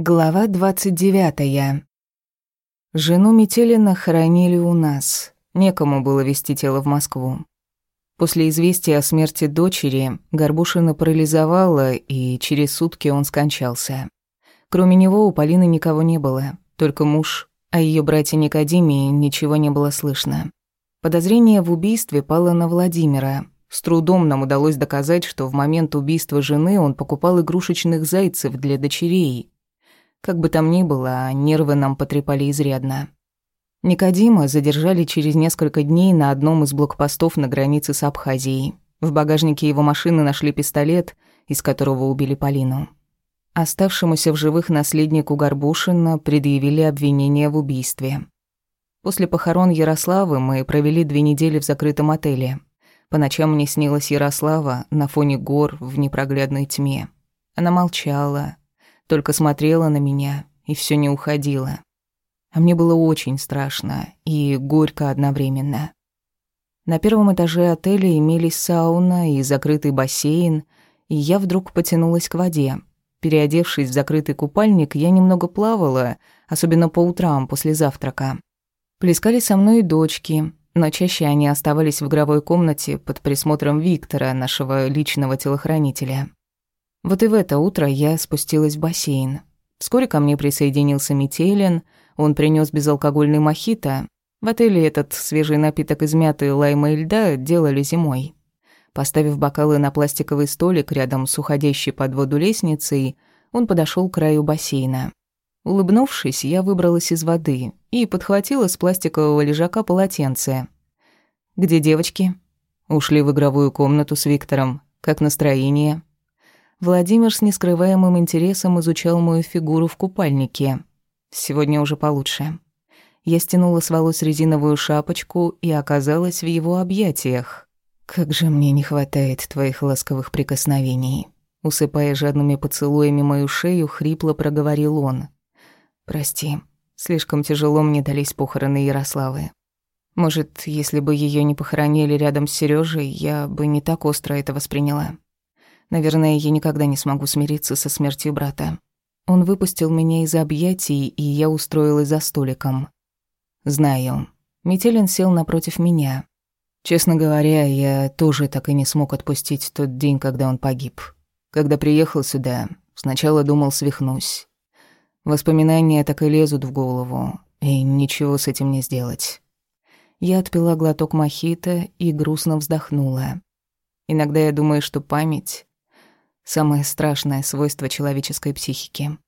Глава 29. Жену Метелина хоронили у нас. Некому было везти тело в Москву. После известия о смерти дочери Горбушина парализовала, и через сутки он скончался. Кроме него у Полины никого не было, только муж, а ее братья Никодимии ничего не было слышно. Подозрение в убийстве пало на Владимира. С трудом нам удалось доказать, что в момент убийства жены он покупал игрушечных зайцев для дочерей – как бы там ни было, нервы нам потрепали изрядно. Никодима задержали через несколько дней на одном из блокпостов на границе с Абхазией. В багажнике его машины нашли пистолет, из которого убили Полину. Оставшемуся в живых наследнику Горбушина предъявили обвинение в убийстве. После похорон Ярославы мы провели две недели в закрытом отеле. По ночам мне снилась Ярослава на фоне гор в непроглядной тьме. Она молчала, только смотрела на меня и все не уходила. А мне было очень страшно и горько одновременно. На первом этаже отеля имелись сауна и закрытый бассейн, и я вдруг потянулась к воде. Переодевшись в закрытый купальник, я немного плавала, особенно по утрам после завтрака. Плескали со мной дочки, но чаще они оставались в игровой комнате под присмотром Виктора, нашего личного телохранителя. Вот и в это утро я спустилась в бассейн. Вскоре ко мне присоединился Метелин, он принес безалкогольный мохито. В отеле этот свежий напиток из мяты, лайма и льда делали зимой. Поставив бокалы на пластиковый столик рядом с уходящей под воду лестницей, он подошел к краю бассейна. Улыбнувшись, я выбралась из воды и подхватила с пластикового лежака полотенце. «Где девочки?» «Ушли в игровую комнату с Виктором. Как настроение?» Владимир с нескрываемым интересом изучал мою фигуру в купальнике. Сегодня уже получше. Я стянула с волос резиновую шапочку и оказалась в его объятиях. «Как же мне не хватает твоих ласковых прикосновений!» Усыпая жадными поцелуями мою шею, хрипло проговорил он. «Прости, слишком тяжело мне дались похороны Ярославы. Может, если бы ее не похоронили рядом с Сережей, я бы не так остро это восприняла. Наверное, я никогда не смогу смириться со смертью брата. Он выпустил меня из объятий, и я устроилась за столиком. Знаю. Метелин сел напротив меня. Честно говоря, я тоже так и не смог отпустить тот день, когда он погиб. Когда приехал сюда, сначала думал, свихнусь. Воспоминания так и лезут в голову, и ничего с этим не сделать. Я отпила глоток мохито и грустно вздохнула. Иногда я думаю, что память Самое страшное свойство человеческой психики.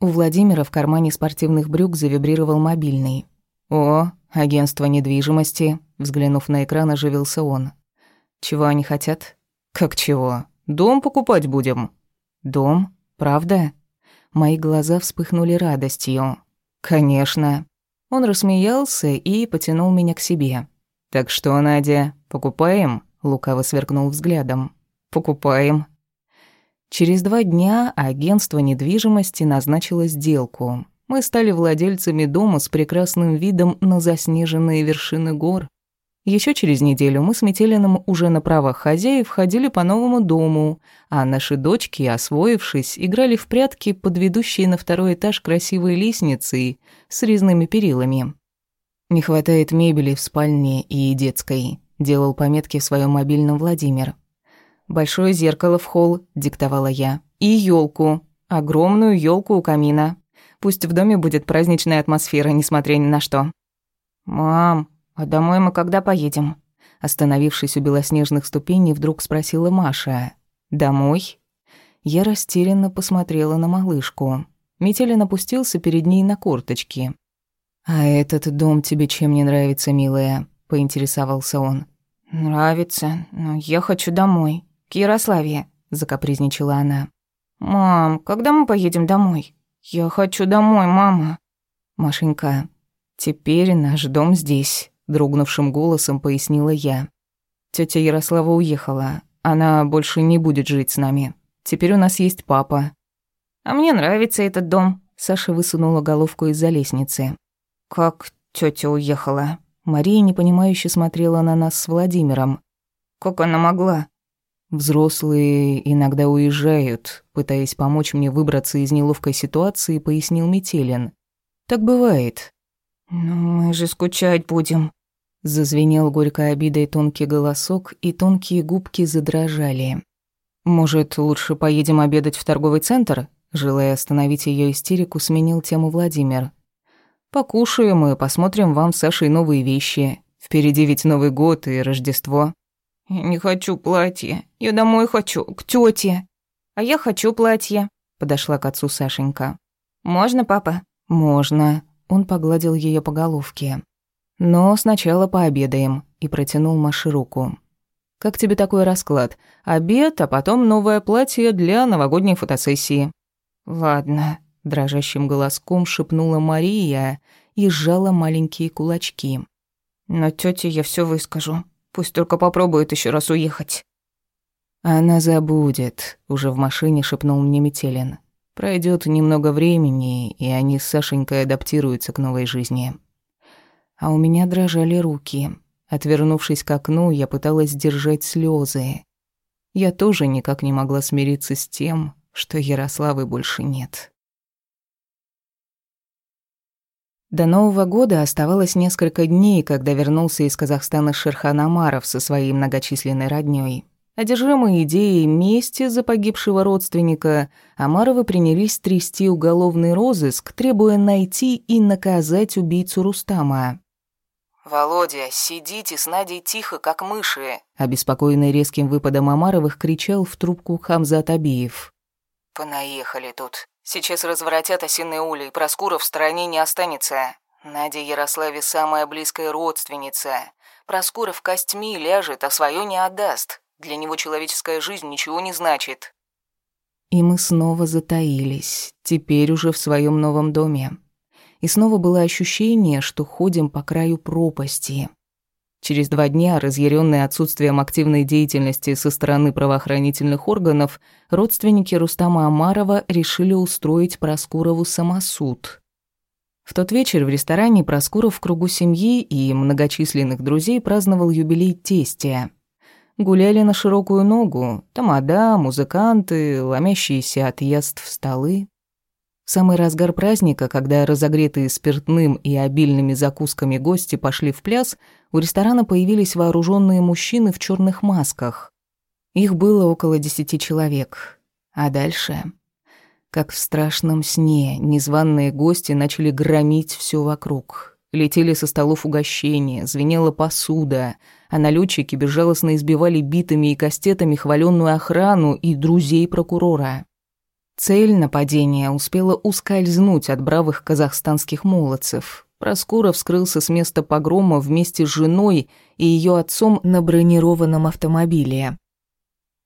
У Владимира в кармане спортивных брюк завибрировал мобильный. «О, агентство недвижимости», — взглянув на экран, оживился он. «Чего они хотят?» «Как чего? Дом покупать будем». «Дом? Правда?» Мои глаза вспыхнули радостью. «Конечно». Он рассмеялся и потянул меня к себе. «Так что, Надя, покупаем?» — лукаво сверкнул взглядом. «Покупаем», Через два дня агентство недвижимости назначило сделку. Мы стали владельцами дома с прекрасным видом на заснеженные вершины гор. Еще через неделю мы с Метелиным уже на правах хозяев ходили по новому дому, а наши дочки, освоившись, играли в прятки под ведущей на второй этаж красивой лестницей с резными перилами. «Не хватает мебели в спальне и детской», — делал пометки в своем мобильном Владимир. Большое зеркало в холл, диктовала я. И елку, огромную елку у камина. Пусть в доме будет праздничная атмосфера, несмотря ни на что. Мам, а домой мы когда поедем? Остановившись у белоснежных ступеней, вдруг спросила Маша. Домой? Я растерянно посмотрела на малышку. Метелин опустился перед ней на корточки. «А этот дом тебе чем не нравится, милая?» — поинтересовался он. «Нравится, но я хочу домой», к Ярославе», — закапризничала она. «Мам, когда мы поедем домой? Я хочу домой, мама». «Машенька, теперь наш дом здесь», — дрогнувшим голосом пояснила я. Тётя Ярослава уехала. Она больше не будет жить с нами. Теперь у нас есть папа». «А мне нравится этот дом», — Саша высунула головку из-за лестницы. «Как тётя уехала?» Мария непонимающе смотрела на нас с Владимиром. «Как она могла?» Взрослые иногда уезжают, пытаясь помочь мне выбраться из неловкой ситуации, пояснил Метелин. Так бывает. «Ну, мы же скучать будем», — зазвенел горькой обидой тонкий голосок, и тонкие губки задрожали. «Может, лучше поедем обедать в торговый центр?» Желая остановить ее истерику, сменил тему Владимир. «Покушаем и посмотрим вам с Сашей новые вещи. Впереди ведь Новый год и Рождество». «Я не хочу платье. Я домой хочу, к тете. А я хочу платье», — подошла к отцу Сашенька. «Можно, папа?» «Можно». Он погладил ее по головке. «Но сначала пообедаем», и протянул Маше руку. «Как тебе такой расклад? Обед, а потом новое платье для новогодней фотосессии». «Ладно», — дрожащим голоском шепнула Мария и сжала маленькие кулачки. «Но тете я все выскажу. Пусть только попробует еще раз уехать». «Она забудет», — уже в машине шепнул мне Метелин. Пройдет немного времени, и они с Сашенькой адаптируются к новой жизни. А у меня дрожали руки. Отвернувшись к окну, я пыталась сдержать слезы. Я тоже никак не могла смириться с тем, что Ярославы больше нет. До Нового года оставалось несколько дней, когда вернулся из Казахстана Шерхан Амаров со своей многочисленной роднёй. Одержимые идеей мести за погибшего родственника, Амаровы принялись трясти уголовный розыск, требуя найти и наказать убийцу Рустама. «Володя, сидите с Надей тихо, как мыши», обеспокоенный резким выпадом Амаровых кричал в трубку Хамзат Абиев. «Понаехали тут. Сейчас разворотят осиной улей, Проскура в стороне не останется. Надя Ярославе самая близкая родственница. Проскуров костьми ляжет, а свое не отдаст. Для него человеческая жизнь ничего не значит». И мы снова затаились, теперь уже в своем новом доме. И снова было ощущение, что ходим по краю пропасти. Через два дня, разъяренные отсутствием активной деятельности со стороны правоохранительных органов, родственники Рустама Амарова решили устроить Проскурову самосуд. В тот вечер в ресторане Проскуров в кругу семьи и многочисленных друзей праздновал юбилей тестя. Гуляли на широкую ногу, тамада, музыканты, ломящиеся от яств столы. В самый разгар праздника, когда разогретые спиртным и обильными закусками гости пошли в пляс, у ресторана появились вооруженные мужчины в черных масках. Их было около десяти человек. А дальше... Как в страшном сне, незваные гости начали громить все вокруг. Летели со столов угощения, звенела посуда, а налетчики безжалостно избивали битами и кастетами хваленную охрану и друзей прокурора. Цель нападения успела ускользнуть от бравых казахстанских молодцев. Проскуров скрылся с места погрома вместе с женой и ее отцом на бронированном автомобиле.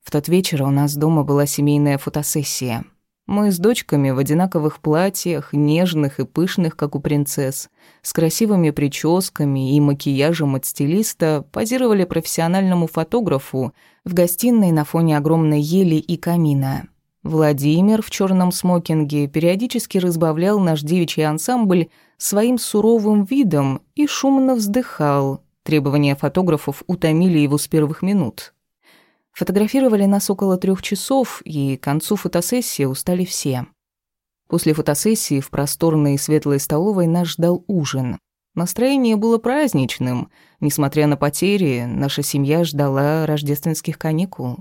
В тот вечер у нас дома была семейная фотосессия. Мы с дочками в одинаковых платьях, нежных и пышных, как у принцесс, с красивыми прическами и макияжем от стилиста, позировали профессиональному фотографу в гостиной на фоне огромной ели и камина. Владимир в черном смокинге периодически разбавлял наш девичий ансамбль своим суровым видом и шумно вздыхал. Требования фотографов утомили его с первых минут. Фотографировали нас около трех часов, и к концу фотосессии устали все. После фотосессии в просторной и светлой столовой нас ждал ужин. Настроение было праздничным. Несмотря на потери, наша семья ждала рождественских каникул.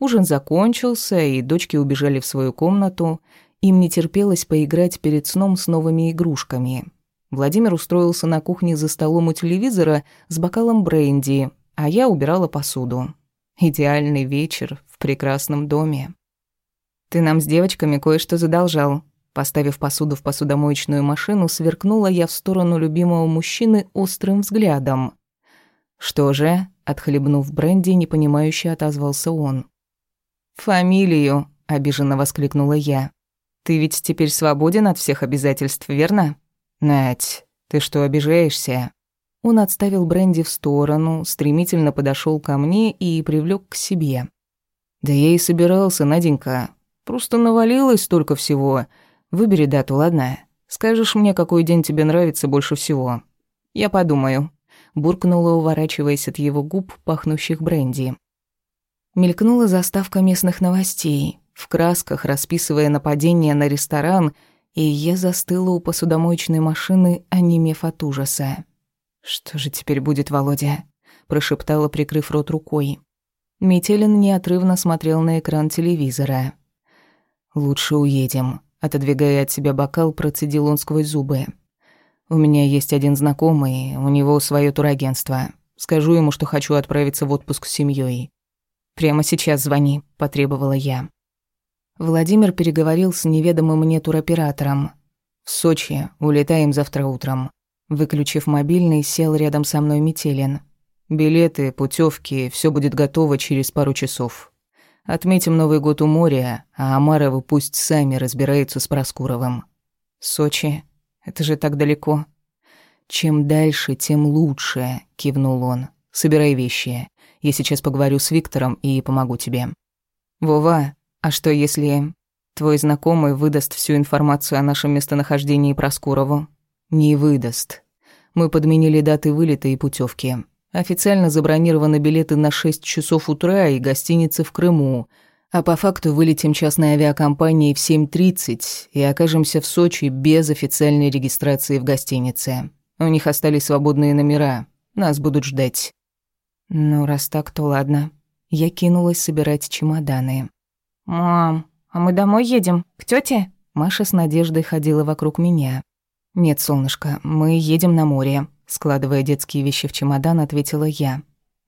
Ужин закончился, и дочки убежали в свою комнату. Им не терпелось поиграть перед сном с новыми игрушками. Владимир устроился на кухне за столом у телевизора с бокалом бренди, а я убирала посуду. Идеальный вечер в прекрасном доме. «Ты нам с девочками кое-что задолжал». Поставив посуду в посудомоечную машину, сверкнула я в сторону любимого мужчины острым взглядом. «Что же?» — отхлебнув бренди, непонимающе отозвался он. «Фамилию», — обиженно воскликнула я. «Ты ведь теперь свободен от всех обязательств, верно?» «Надь, ты что, обижаешься?» Он отставил бренди в сторону, стремительно подошел ко мне и привлек к себе. «Да я и собирался, Наденька. Просто навалилось столько всего. Выбери дату, ладно? Скажешь мне, какой день тебе нравится больше всего?» «Я подумаю», — буркнула, уворачиваясь от его губ, пахнущих бренди. Мелькнула заставка местных новостей, в красках расписывая нападение на ресторан, и я застыла у посудомоечной машины, онемев от ужаса. «Что же теперь будет, Володя?» – прошептала, прикрыв рот рукой. Метелин неотрывно смотрел на экран телевизора. «Лучше уедем», – отодвигая от себя бокал, процедил он сквозь зубы. «У меня есть один знакомый, у него свое турагентство. Скажу ему, что хочу отправиться в отпуск с семьей. «Прямо сейчас звони», – потребовала я. Владимир переговорил с неведомым мне туроператором. «В Сочи. Улетаем завтра утром». Выключив мобильный, сел рядом со мной Метелин. «Билеты, путевки, все будет готово через пару часов. Отметим Новый год у моря, а Амаровы пусть сами разбираются с Проскуровым». «Сочи? Это же так далеко». «Чем дальше, тем лучше», — кивнул он. «Собирай вещи. Я сейчас поговорю с Виктором и помогу тебе». «Вова, а что если твой знакомый выдаст всю информацию о нашем местонахождении Проскурову?» «Не выдаст. Мы подменили даты вылета и путевки. Официально забронированы билеты на 6 часов утра и гостиницы в Крыму, а по факту вылетим частной авиакомпанией в 7.30 и окажемся в Сочи без официальной регистрации в гостинице. У них остались свободные номера. Нас будут ждать. Ну, раз так, то ладно. Я кинулась собирать чемоданы. «Мам, а мы домой едем? К тете? Маша с надеждой ходила вокруг меня. «Нет, солнышко, мы едем на море», — складывая детские вещи в чемодан, ответила я.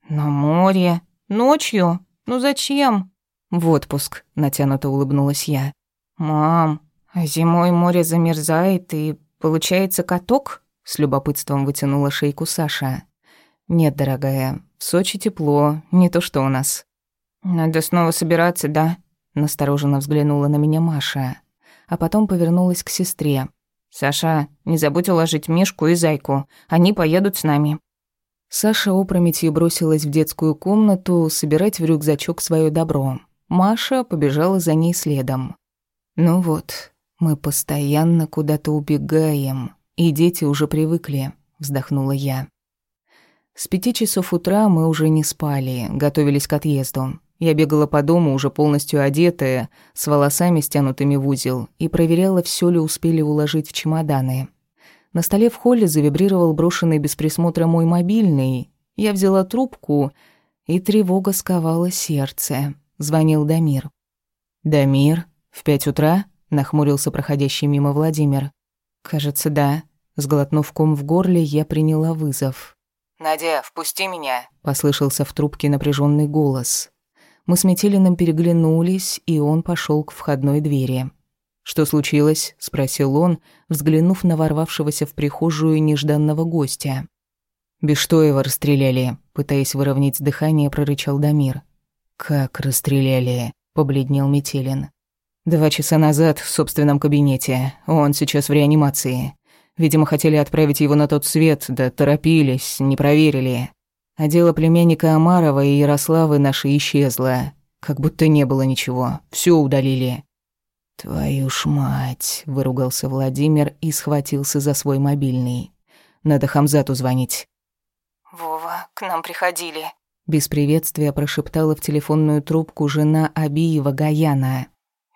«На море? Ночью? Ну зачем?» «В отпуск», — натянуто улыбнулась я. «Мам, а зимой море замерзает и получается каток?» С любопытством вытянула шейку Саша. «Нет, дорогая, в Сочи тепло, не то что у нас». «Надо снова собираться, да?» Настороженно взглянула на меня Маша, а потом повернулась к сестре. «Саша, не забудь уложить Мишку и Зайку, они поедут с нами». Саша опрометью бросилась в детскую комнату собирать в рюкзачок свое добро. Маша побежала за ней следом. «Ну вот, мы постоянно куда-то убегаем, и дети уже привыкли», — вздохнула я. С пяти часов утра мы уже не спали, готовились к отъезду. Я бегала по дому, уже полностью одетая, с волосами стянутыми в узел, и проверяла, все ли успели уложить в чемоданы. На столе в холле завибрировал брошенный без присмотра мой мобильный. Я взяла трубку, и тревога сковала сердце. Звонил Дамир. «Дамир? В пять утра?» — нахмурился проходящий мимо Владимир. «Кажется, да». Сглотнув ком в горле, я приняла вызов. «Надя, впусти меня», — послышался в трубке напряженный голос. Мы с Метелиным переглянулись, и он пошел к входной двери. «Что случилось?» — спросил он, взглянув на ворвавшегося в прихожую нежданного гостя. «Бештоева расстреляли», — пытаясь выровнять дыхание, прорычал Дамир. «Как расстреляли?» — побледнел Метелин. «Два часа назад в собственном кабинете. Он сейчас в реанимации. Видимо, хотели отправить его на тот свет, да торопились, не проверили. А дело племянника Амарова и Ярославы нашей исчезло. Как будто не было ничего. Все удалили. «Твою ж мать!» — выругался Владимир и схватился за свой мобильный. «Надо Хамзату звонить». «Вова, к нам приходили». Без приветствия прошептала в телефонную трубку жена Абиева Гаяна.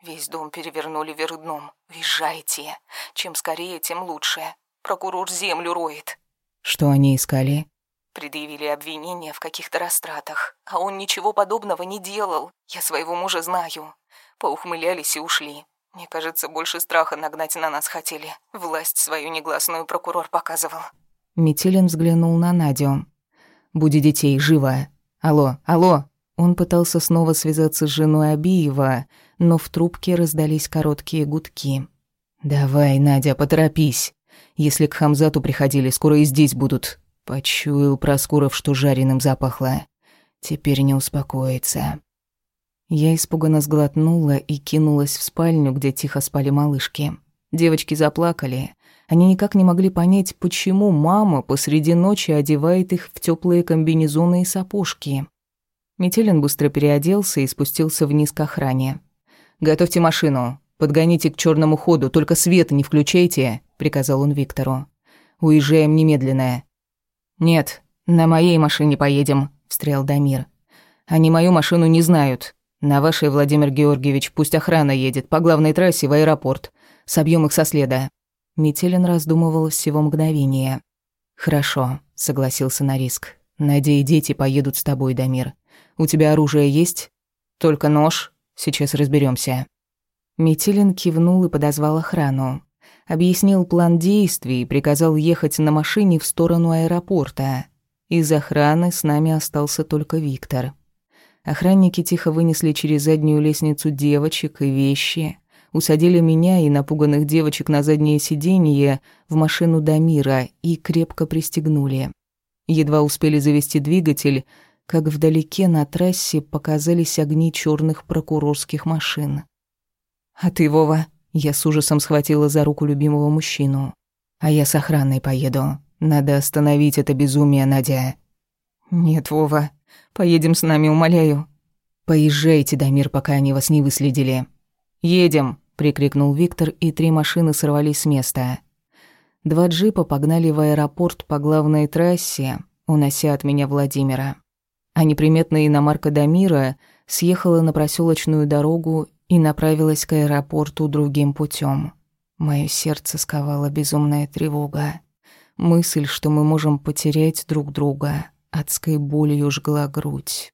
«Весь дом перевернули вверх дном. Уезжайте. Чем скорее, тем лучше. Прокурор землю роет». «Что они искали?» Предъявили обвинения в каких-то растратах, а он ничего подобного не делал. Я своего мужа знаю. Поухмылялись и ушли. Мне кажется, больше страха нагнать на нас хотели. Власть свою негласную прокурор показывал. Метелин взглянул на Надю. «Буди детей, живо! Алло, алло!» Он пытался снова связаться с женой Абиева, но в трубке раздались короткие гудки. «Давай, Надя, поторопись. Если к Хамзату приходили, скоро и здесь будут. Почуял Проскуров, что жареным запахло. Теперь не успокоится. Я испуганно сглотнула и кинулась в спальню, где тихо спали малышки. Девочки заплакали. Они никак не могли понять, почему мама посреди ночи одевает их в теплые комбинезоны и сапожки. Метелин быстро переоделся и спустился вниз к охране. «Готовьте машину. Подгоните к черному ходу, только свет не включайте», — приказал он Виктору. «Уезжаем немедленно. «Нет, на моей машине поедем», — встрял Дамир. Они мою машину не знают. На вашей, Владимир Георгиевич, пусть охрана едет по главной трассе в аэропорт. Собьем их со следа». Метелин раздумывал всего мгновение. «Хорошо», — согласился на риск. «Надеюсь, дети поедут с тобой, Дамир. У тебя оружие есть?» «Только нож. Сейчас разберемся. Метелин кивнул и подозвал охрану. Объяснил план действий и приказал ехать на машине в сторону аэропорта. Из охраны с нами остался только Виктор. Охранники тихо вынесли через заднюю лестницу девочек и вещи, усадили меня и напуганных девочек на заднее сиденье в машину Дамира и крепко пристегнули. Едва успели завести двигатель, как вдалеке на трассе показались огни черных прокурорских машин. «А ты, Вова?» Я с ужасом схватила за руку любимого мужчину. «А я с охраной поеду. Надо остановить это безумие, Надя». «Нет, Вова, Поедем с нами, умоляю». «Поезжайте, Дамир, пока они вас не выследили». «Едем», — прикрикнул Виктор, и три машины сорвались с места. Два джипа погнали в аэропорт по главной трассе, унося от меня Владимира. А неприметная иномарка Дамира съехала на проселочную дорогу и направилась к аэропорту другим путем. Моё сердце сковала безумная тревога. Мысль, что мы можем потерять друг друга адской болью жгла грудь.